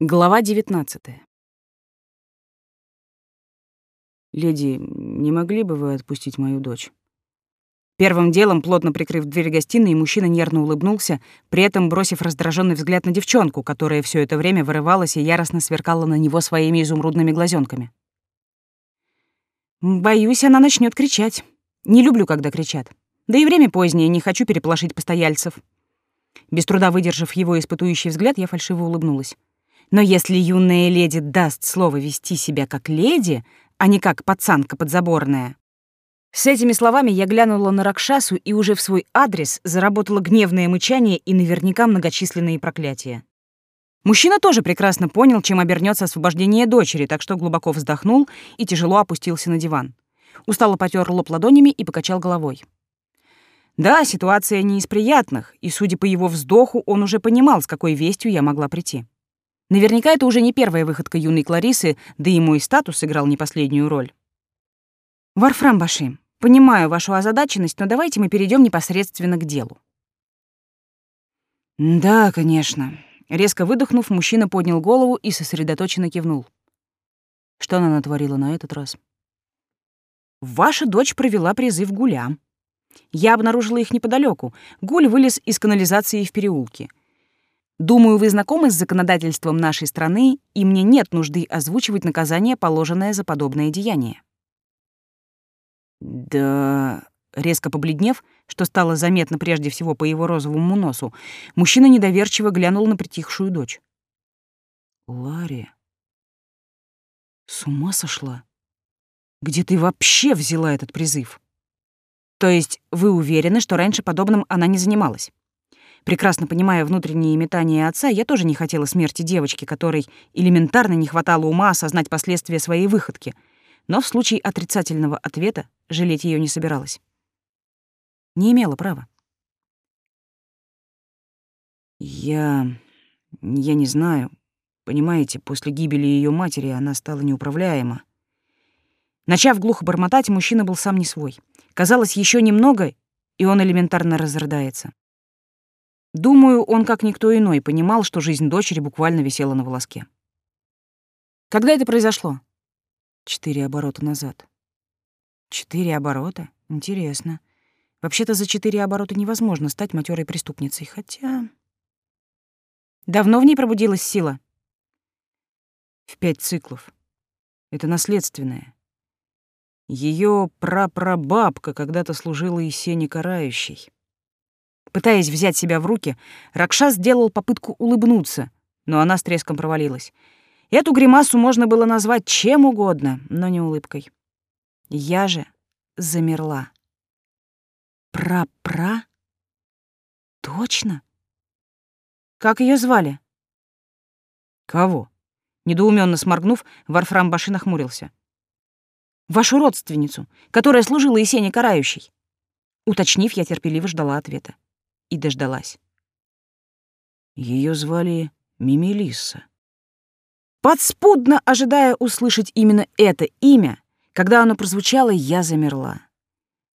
Глава 19. «Леди, не могли бы вы отпустить мою дочь?» Первым делом, плотно прикрыв дверь гостиной, мужчина нервно улыбнулся, при этом бросив раздраженный взгляд на девчонку, которая все это время вырывалась и яростно сверкала на него своими изумрудными глазенками. «Боюсь, она начнет кричать. Не люблю, когда кричат. Да и время позднее, не хочу переполошить постояльцев». Без труда выдержав его испытующий взгляд, я фальшиво улыбнулась. Но если юная леди даст слово вести себя как леди, а не как пацанка подзаборная... С этими словами я глянула на Ракшасу и уже в свой адрес заработала гневное мычание и наверняка многочисленные проклятия. Мужчина тоже прекрасно понял, чем обернется освобождение дочери, так что глубоко вздохнул и тяжело опустился на диван. Устало потер лоб ладонями и покачал головой. Да, ситуация не из приятных, и, судя по его вздоху, он уже понимал, с какой вестью я могла прийти. Наверняка это уже не первая выходка юной Кларисы, да и мой статус сыграл не последнюю роль. Варфрам Баши, понимаю вашу озадаченность, но давайте мы перейдем непосредственно к делу. Да, конечно. Резко выдохнув, мужчина поднял голову и сосредоточенно кивнул. Что она натворила на этот раз? Ваша дочь провела призыв гуля. Я обнаружила их неподалеку. Гуль вылез из канализации в переулке. Думаю, вы знакомы с законодательством нашей страны, и мне нет нужды озвучивать наказание, положенное за подобное деяние. Да, резко побледнев, что стало заметно прежде всего по его розовому носу, мужчина недоверчиво глянул на притихшую дочь. Ларри, с ума сошла? Где ты вообще взяла этот призыв? То есть вы уверены, что раньше подобным она не занималась? Прекрасно понимая внутренние метания отца, я тоже не хотела смерти девочки, которой элементарно не хватало ума осознать последствия своей выходки, но в случае отрицательного ответа жалеть ее не собиралась. Не имела права. Я... я не знаю. Понимаете, после гибели ее матери она стала неуправляема. Начав глухо бормотать, мужчина был сам не свой. Казалось, еще немного, и он элементарно разрыдается. Думаю, он, как никто иной, понимал, что жизнь дочери буквально висела на волоске. Когда это произошло? Четыре оборота назад. Четыре оборота? Интересно. Вообще-то за четыре оборота невозможно стать матерой преступницей, хотя... Давно в ней пробудилась сила? В пять циклов. Это наследственное. Ее прапрабабка когда-то служила Есене Карающей. Пытаясь взять себя в руки, Ракша сделал попытку улыбнуться, но она с треском провалилась. Эту гримасу можно было назвать чем угодно, но не улыбкой. Я же замерла. Пра-пра? Точно? Как ее звали? Кого? Недоуменно сморгнув, Варфрам Баши нахмурился. Вашу родственницу, которая служила Есене Карающей. Уточнив, я терпеливо ждала ответа и дождалась. Ее звали Мимилиса. Подспудно ожидая услышать именно это имя, когда оно прозвучало, я замерла.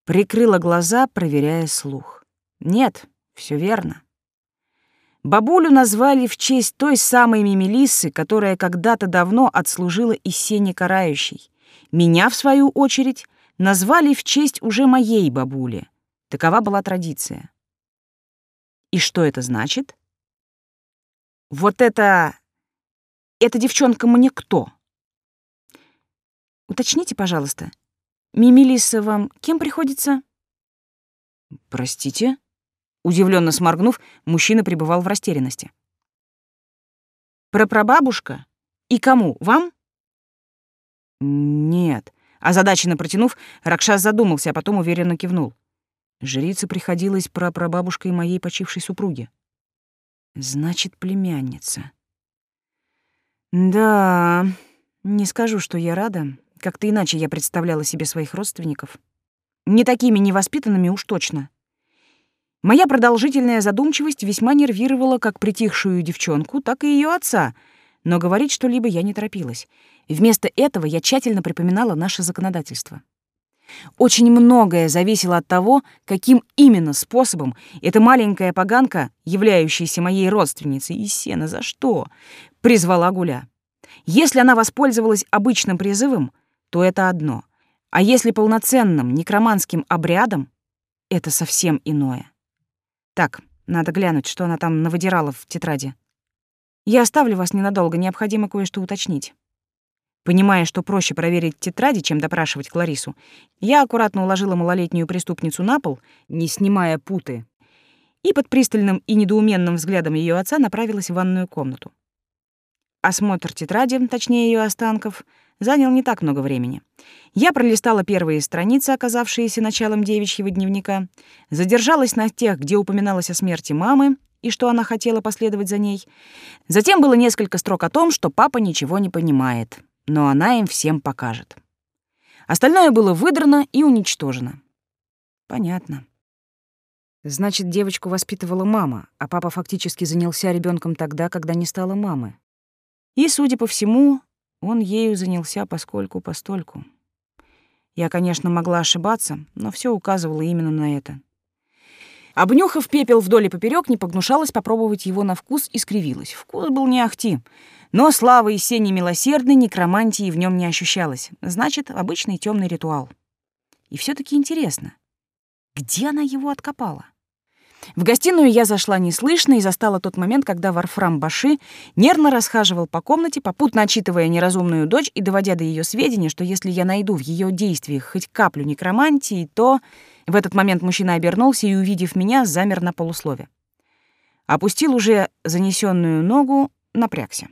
Прикрыла глаза, проверяя слух. Нет, все верно. Бабулю назвали в честь той самой Мимилисы, которая когда-то давно отслужила и Сене Карающей. Меня, в свою очередь, назвали в честь уже моей бабули. Такова была традиция. И что это значит? Вот это... Эта девчонка мне кто? Уточните, пожалуйста. Мимилиса вам кем приходится? Простите? Удивленно сморгнув, мужчина пребывал в растерянности. Прапрабабушка? И кому? Вам? Нет. Озадаченно протянув, Ракшас задумался, а потом уверенно кивнул. Жрица приходилась прапрабабушкой моей почившей супруги. Значит, племянница. Да, не скажу, что я рада. Как-то иначе я представляла себе своих родственников. Не такими невоспитанными уж точно. Моя продолжительная задумчивость весьма нервировала как притихшую девчонку, так и ее отца, но говорить что-либо я не торопилась. Вместо этого я тщательно припоминала наше законодательство. Очень многое зависело от того, каким именно способом эта маленькая поганка, являющаяся моей родственницей, и сена за что, призвала Гуля. Если она воспользовалась обычным призывом, то это одно, а если полноценным некроманским обрядом, это совсем иное. Так, надо глянуть, что она там навыдирала в тетради. Я оставлю вас ненадолго, необходимо кое-что уточнить. Понимая, что проще проверить тетради, чем допрашивать Кларису, я аккуратно уложила малолетнюю преступницу на пол, не снимая путы, и под пристальным и недоуменным взглядом ее отца направилась в ванную комнату. Осмотр тетради, точнее ее останков, занял не так много времени. Я пролистала первые страницы, оказавшиеся началом девичьего дневника, задержалась на тех, где упоминалось о смерти мамы и что она хотела последовать за ней. Затем было несколько строк о том, что папа ничего не понимает — но она им всем покажет. Остальное было выдрано и уничтожено. Понятно. Значит, девочку воспитывала мама, а папа фактически занялся ребенком тогда, когда не стало мамы. И, судя по всему, он ею занялся поскольку-постольку. Я, конечно, могла ошибаться, но все указывало именно на это. Обнюхав пепел вдоль и поперёк, не погнушалась попробовать его на вкус и скривилась. Вкус был не ахти. Но славы и сени милосердной некромантии в нем не ощущалось. Значит, обычный темный ритуал. И все таки интересно, где она его откопала? В гостиную я зашла неслышно и застала тот момент, когда Варфрам Баши нервно расхаживал по комнате, попутно отчитывая неразумную дочь и доводя до ее сведения, что если я найду в ее действиях хоть каплю некромантии, то... В этот момент мужчина обернулся и, увидев меня, замер на полуслове. Опустил уже занесенную ногу, напрягся.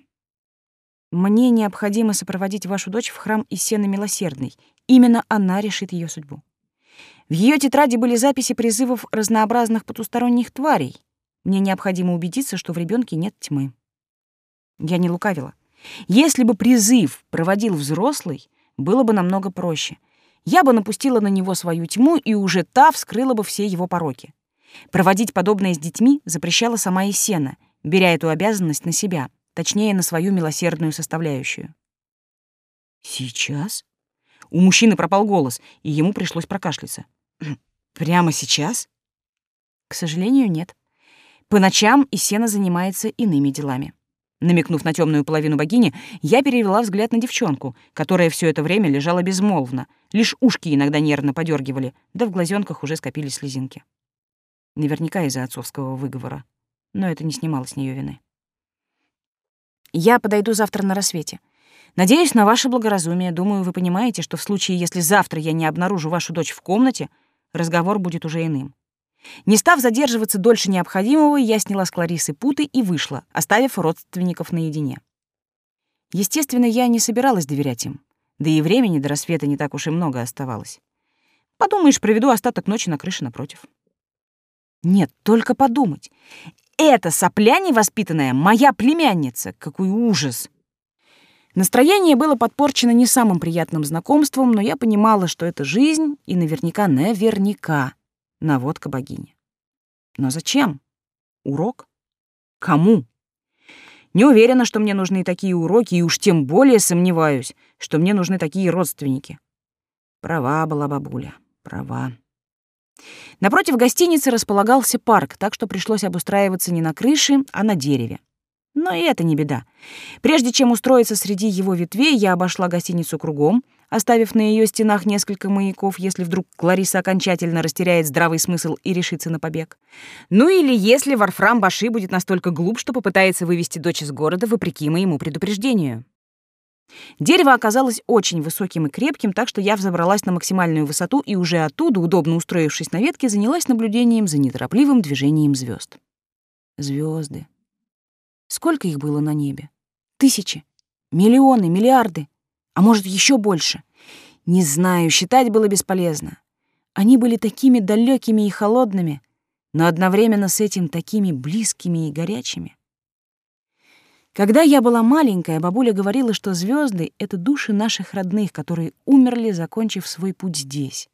Мне необходимо сопроводить вашу дочь в храм Исена Милосердный. Именно она решит ее судьбу. В ее тетради были записи призывов разнообразных потусторонних тварей. Мне необходимо убедиться, что в ребенке нет тьмы. Я не лукавила. Если бы призыв проводил взрослый, было бы намного проще. Я бы напустила на него свою тьму, и уже та вскрыла бы все его пороки. Проводить подобное с детьми запрещала сама Есена, беря эту обязанность на себя — точнее, на свою милосердную составляющую. «Сейчас?» У мужчины пропал голос, и ему пришлось прокашляться. «Прямо сейчас?» «К сожалению, нет. По ночам Исена занимается иными делами». Намекнув на темную половину богини, я перевела взгляд на девчонку, которая все это время лежала безмолвно, лишь ушки иногда нервно подергивали, да в глазенках уже скопились слезинки. Наверняка из-за отцовского выговора, но это не снимало с нее вины. Я подойду завтра на рассвете. Надеюсь на ваше благоразумие. Думаю, вы понимаете, что в случае, если завтра я не обнаружу вашу дочь в комнате, разговор будет уже иным. Не став задерживаться дольше необходимого, я сняла с Кларисы путы и вышла, оставив родственников наедине. Естественно, я не собиралась доверять им. Да и времени до рассвета не так уж и много оставалось. Подумаешь, проведу остаток ночи на крыше напротив. Нет, только подумать эта сопля невоспитанная моя племянница. Какой ужас! Настроение было подпорчено не самым приятным знакомством, но я понимала, что это жизнь и наверняка, наверняка наводка богини. Но зачем? Урок? Кому? Не уверена, что мне нужны такие уроки, и уж тем более сомневаюсь, что мне нужны такие родственники. Права была бабуля, права. Напротив гостиницы располагался парк, так что пришлось обустраиваться не на крыше, а на дереве. Но и это не беда. Прежде чем устроиться среди его ветвей, я обошла гостиницу кругом, оставив на ее стенах несколько маяков, если вдруг Клариса окончательно растеряет здравый смысл и решится на побег. Ну или если Варфрам Баши будет настолько глуп, что попытается вывести дочь из города вопреки моему предупреждению. Дерево оказалось очень высоким и крепким, так что я взобралась на максимальную высоту и уже оттуда, удобно устроившись на ветке, занялась наблюдением за неторопливым движением звезд. Звезды. Сколько их было на небе? Тысячи, миллионы, миллиарды, а может, еще больше. Не знаю, считать было бесполезно. Они были такими далекими и холодными, но одновременно с этим такими близкими и горячими. Когда я была маленькая, бабуля говорила, что звезды — это души наших родных, которые умерли, закончив свой путь здесь.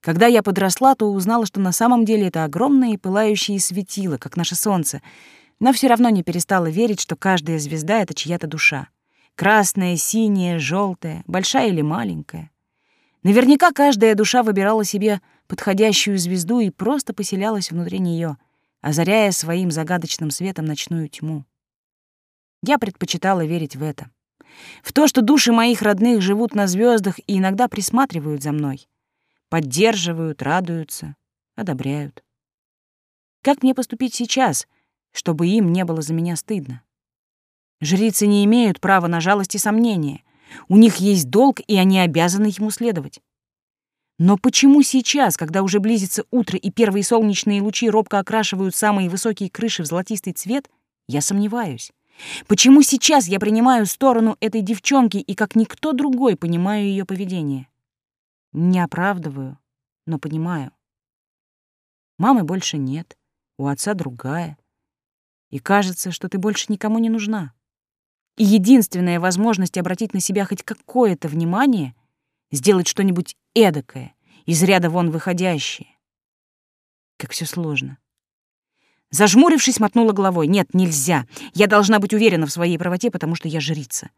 Когда я подросла, то узнала, что на самом деле это огромные пылающие светила, как наше солнце, но все равно не перестала верить, что каждая звезда — это чья-то душа. Красная, синяя, желтая, большая или маленькая. Наверняка каждая душа выбирала себе подходящую звезду и просто поселялась внутри нее, озаряя своим загадочным светом ночную тьму. Я предпочитала верить в это. В то, что души моих родных живут на звездах и иногда присматривают за мной. Поддерживают, радуются, одобряют. Как мне поступить сейчас, чтобы им не было за меня стыдно? Жрицы не имеют права на жалость и сомнения. У них есть долг, и они обязаны ему следовать. Но почему сейчас, когда уже близится утро и первые солнечные лучи робко окрашивают самые высокие крыши в золотистый цвет, я сомневаюсь? Почему сейчас я принимаю сторону этой девчонки и как никто другой понимаю ее поведение? Не оправдываю, но понимаю. Мамы больше нет, у отца другая. И кажется, что ты больше никому не нужна. И единственная возможность обратить на себя хоть какое-то внимание — сделать что-нибудь эдакое, из ряда вон выходящее. Как все сложно. Зажмурившись, мотнула головой. «Нет, нельзя. Я должна быть уверена в своей правоте, потому что я жрица.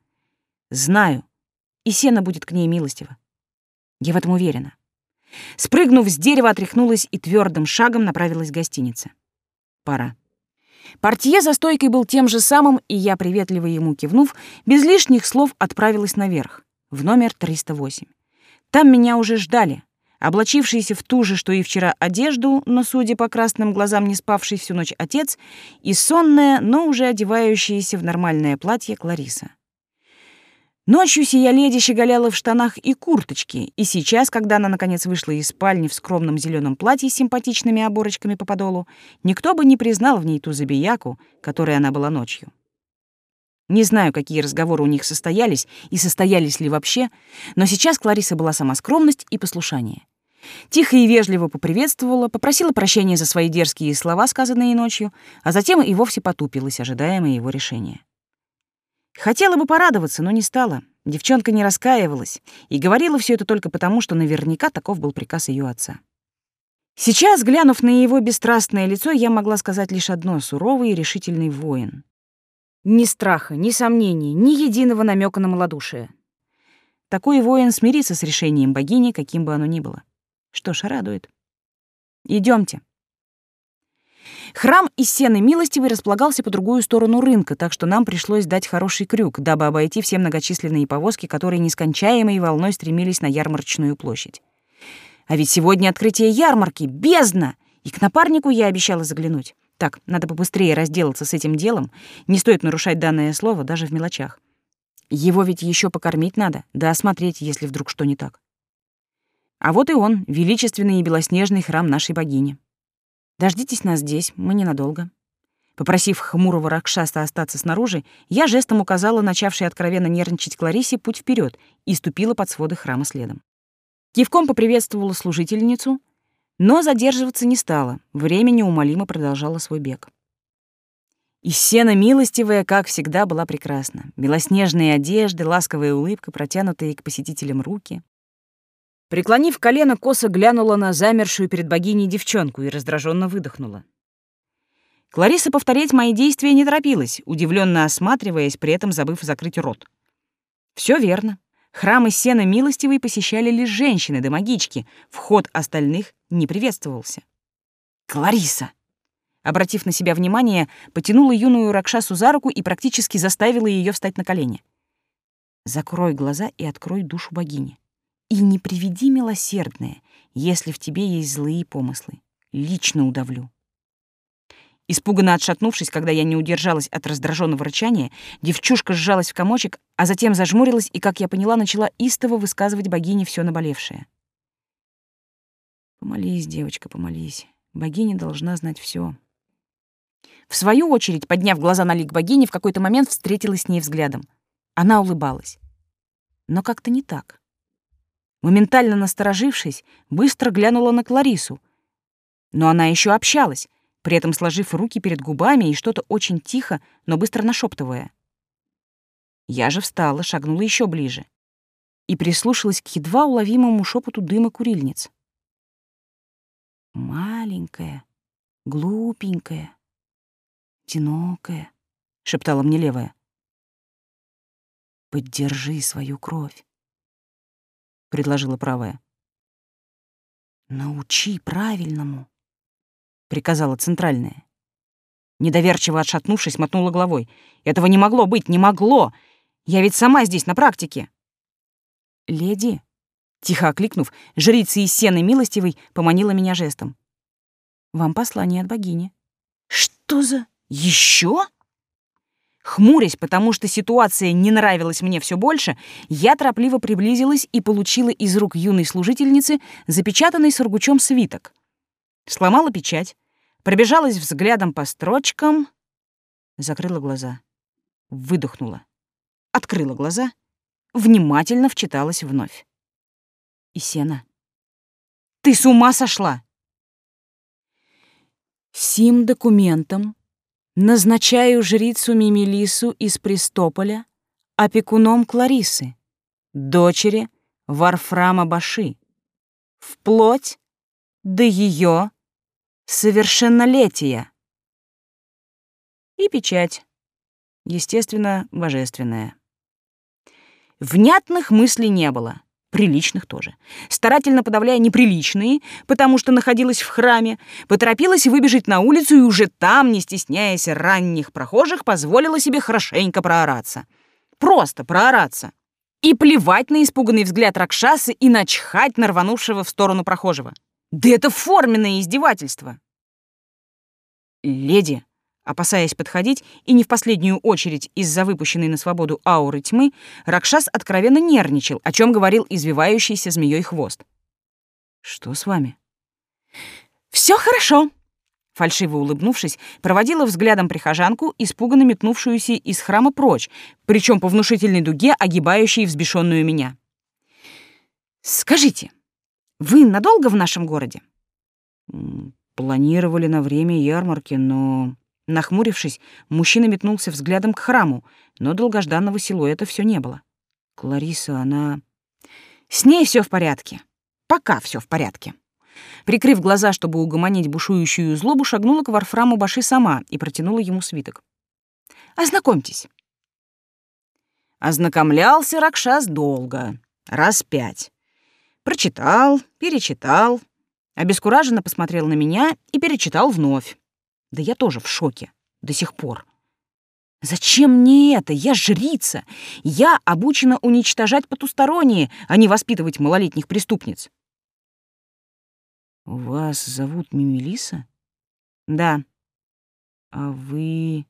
Знаю, и сено будет к ней милостиво. Я в этом уверена». Спрыгнув с дерева, отряхнулась и твердым шагом направилась к гостинице. Пора. Портье за стойкой был тем же самым, и я, приветливо ему кивнув, без лишних слов отправилась наверх, в номер 308. Там меня уже ждали, облачившийся в ту же, что и вчера, одежду, но, судя по красным глазам, не спавший всю ночь отец, и сонная, но уже одевающаяся в нормальное платье Клариса. Ночью сия леди щеголяла в штанах и курточке, и сейчас, когда она наконец вышла из спальни в скромном зеленом платье с симпатичными оборочками по подолу, никто бы не признал в ней ту забияку, которой она была ночью. Не знаю, какие разговоры у них состоялись и состоялись ли вообще, но сейчас Клариса была сама скромность и послушание. Тихо и вежливо поприветствовала, попросила прощения за свои дерзкие слова, сказанные ночью, а затем и вовсе потупилась, ожидая моего решения. Хотела бы порадоваться, но не стала. Девчонка не раскаивалась и говорила все это только потому, что наверняка таков был приказ ее отца. Сейчас, глянув на его бесстрастное лицо, я могла сказать лишь одно — суровый и решительный воин. Ни страха, ни сомнений, ни единого намека на малодушие. Такой воин смирится с решением богини, каким бы оно ни было. Что ж, радует. Идемте. Храм из сены милостивой располагался по другую сторону рынка, так что нам пришлось дать хороший крюк, дабы обойти все многочисленные повозки, которые нескончаемой волной стремились на ярмарочную площадь. А ведь сегодня открытие ярмарки, бездна! И к напарнику я обещала заглянуть. Так, надо побыстрее разделаться с этим делом. Не стоит нарушать данное слово даже в мелочах. Его ведь еще покормить надо, да осмотреть, если вдруг что не так. А вот и он, величественный и белоснежный храм нашей богини. Дождитесь нас здесь, мы ненадолго. Попросив хмурого Ракшаста остаться снаружи, я жестом указала начавшей откровенно нервничать Кларисе путь вперед и ступила под своды храма следом. Кивком поприветствовала служительницу, но задерживаться не стала, время неумолимо продолжало свой бег. И сена милостивая, как всегда, была прекрасна. Белоснежные одежды, ласковая улыбка, протянутые к посетителям руки. Преклонив колено, косо глянула на замершую перед богиней девчонку и раздраженно выдохнула. Клариса повторять мои действия не торопилась, удивленно осматриваясь, при этом забыв закрыть рот. Все верно. Храмы сена милостивой посещали лишь женщины да магички, вход остальных не приветствовался. «Клариса!» Обратив на себя внимание, потянула юную Ракшасу за руку и практически заставила ее встать на колени. «Закрой глаза и открой душу богини. И не приведи милосердное, если в тебе есть злые помыслы. Лично удавлю. Испуганно отшатнувшись, когда я не удержалась от раздраженного рычания, девчушка сжалась в комочек, а затем зажмурилась и, как я поняла, начала истово высказывать богине все наболевшее. Помолись, девочка, помолись. Богиня должна знать все. В свою очередь, подняв глаза на лик богини, в какой-то момент встретилась с ней взглядом. Она улыбалась. Но как-то не так. Моментально насторожившись, быстро глянула на Кларису. Но она еще общалась, при этом сложив руки перед губами и что-то очень тихо, но быстро нашептывая. Я же встала, шагнула еще ближе и прислушалась к едва уловимому шепоту дыма курильниц. «Маленькая, глупенькая, одинокая», — шептала мне левая. «Поддержи свою кровь. Предложила правая. Научи правильному, приказала центральная. Недоверчиво отшатнувшись, мотнула головой. Этого не могло быть, не могло. Я ведь сама здесь на практике. Леди, тихо окликнув, жрица из сены милостивой поманила меня жестом. Вам послание от богини. Что за... Еще? Хмурясь, потому что ситуация не нравилась мне все больше, я торопливо приблизилась и получила из рук юной служительницы запечатанный сургучом свиток. Сломала печать, пробежалась взглядом по строчкам, закрыла глаза, выдохнула, открыла глаза, внимательно вчиталась вновь. Исена, ты с ума сошла? Сим документом Назначаю жрицу Мимилису из Престополя опекуном Кларисы, дочери Варфрама Баши, вплоть до ее совершеннолетия. И печать, естественно, божественная. Внятных мыслей не было приличных тоже. Старательно подавляя неприличные, потому что находилась в храме, поторопилась выбежать на улицу и уже там, не стесняясь ранних прохожих, позволила себе хорошенько проораться. Просто проораться. И плевать на испуганный взгляд Ракшасы и начхать на рванувшего в сторону прохожего. Да это форменное издевательство. «Леди», Опасаясь подходить, и не в последнюю очередь из-за выпущенной на свободу ауры тьмы, Ракшас откровенно нервничал, о чем говорил извивающийся змеей хвост. «Что с вами?» Все хорошо!» Фальшиво улыбнувшись, проводила взглядом прихожанку, испуганно метнувшуюся из храма прочь, причем по внушительной дуге, огибающей взбешенную меня. «Скажите, вы надолго в нашем городе?» «Планировали на время ярмарки, но...» Нахмурившись, мужчина метнулся взглядом к храму, но долгожданного силуэта все не было. Клариса, она... С ней все в порядке. Пока все в порядке. Прикрыв глаза, чтобы угомонить бушующую злобу, шагнула к Варфраму Баши сама и протянула ему свиток. «Ознакомьтесь». Ознакомлялся Ракшас долго, раз пять. Прочитал, перечитал, обескураженно посмотрел на меня и перечитал вновь. Да я тоже в шоке. До сих пор. Зачем мне это? Я жрица. Я обучена уничтожать потусторонние, а не воспитывать малолетних преступниц. Вас зовут Мимилиса? Да. А вы...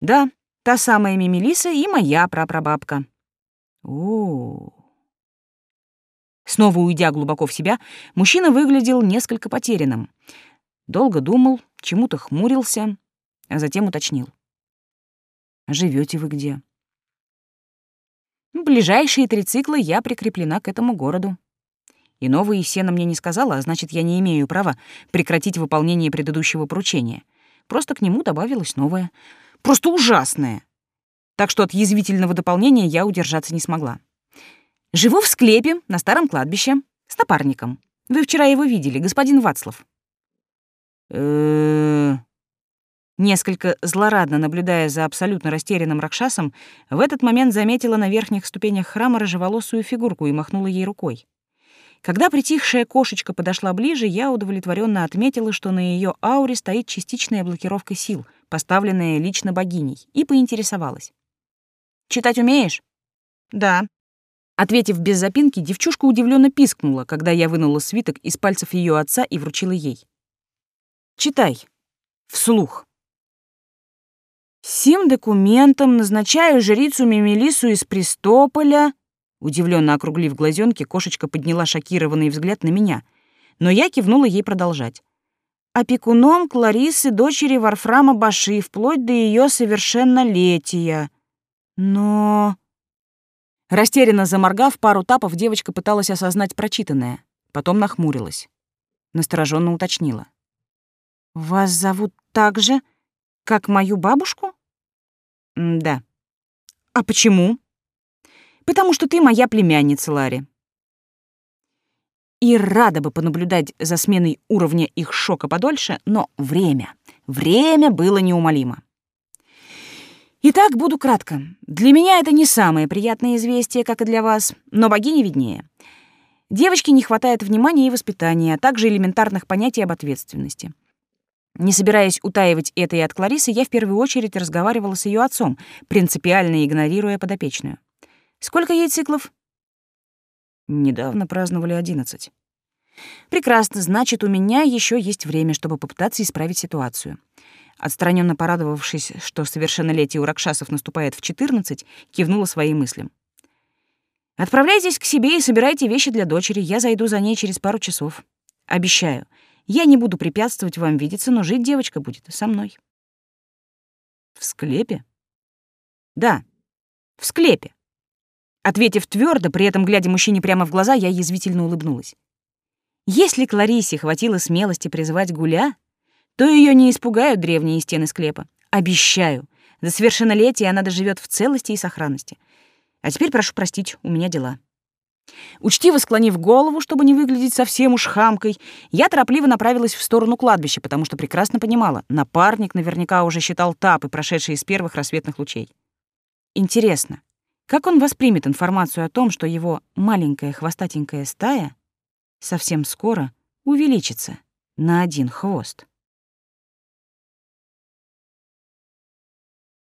Да, та самая Мимилиса и моя прапрабабка. О, Снова уйдя глубоко в себя, мужчина выглядел несколько потерянным. Долго думал, чему-то хмурился, а затем уточнил. Живете вы где?» «Ближайшие три цикла я прикреплена к этому городу. И новая Сена мне не сказала, а значит, я не имею права прекратить выполнение предыдущего поручения. Просто к нему добавилось новое. Просто ужасное. Так что от язвительного дополнения я удержаться не смогла. Живу в склепе на старом кладбище с напарником. Вы вчера его видели, господин Вацлав Несколько злорадно наблюдая за абсолютно растерянным Ракшасом, в этот момент заметила на верхних ступенях храма рыжеволосую фигурку и махнула ей рукой. Когда притихшая кошечка подошла ближе, я удовлетворенно отметила, что на ее ауре стоит частичная блокировка сил, поставленная лично богиней, и поинтересовалась. «Читать умеешь?» «Да». Ответив без запинки, девчушка удивленно пискнула, когда я вынула свиток из пальцев ее отца и вручила ей. Читай. Вслух. Сим документом назначаю жрицу Мемелису из Престополя. Удивленно округлив глазенки, кошечка подняла шокированный взгляд на меня, но я кивнула ей продолжать. Опекуном Кларисы, дочери Варфрама Баши, вплоть до ее совершеннолетия. Но... Растерянно заморгав пару тапов, девочка пыталась осознать прочитанное, потом нахмурилась. Настороженно уточнила. «Вас зовут так же, как мою бабушку?» «Да». «А почему?» «Потому что ты моя племянница, Ларри». И рада бы понаблюдать за сменой уровня их шока подольше, но время, время было неумолимо. Итак, буду кратко. Для меня это не самое приятное известие, как и для вас, но богине виднее. Девочке не хватает внимания и воспитания, а также элементарных понятий об ответственности. Не собираясь утаивать это и от Кларисы, я в первую очередь разговаривала с ее отцом, принципиально игнорируя подопечную. «Сколько ей циклов?» «Недавно праздновали одиннадцать». «Прекрасно, значит, у меня еще есть время, чтобы попытаться исправить ситуацию». Отстраненно порадовавшись, что совершеннолетие у Ракшасов наступает в 14, кивнула своим мыслям. «Отправляйтесь к себе и собирайте вещи для дочери. Я зайду за ней через пару часов. Обещаю, я не буду препятствовать вам видеться, но жить девочка будет со мной». «В склепе?» «Да, в склепе». Ответив твердо, при этом глядя мужчине прямо в глаза, я язвительно улыбнулась. Если Кларисе хватило смелости призывать Гуля, то ее не испугают древние стены склепа. Обещаю, до совершеннолетия она доживет в целости и сохранности. А теперь прошу простить, у меня дела. Учтиво склонив голову, чтобы не выглядеть совсем уж хамкой, я торопливо направилась в сторону кладбища, потому что прекрасно понимала, напарник наверняка уже считал тапы, прошедшие из первых рассветных лучей. Интересно, как он воспримет информацию о том, что его маленькая хвостатенькая стая совсем скоро увеличится на один хвост?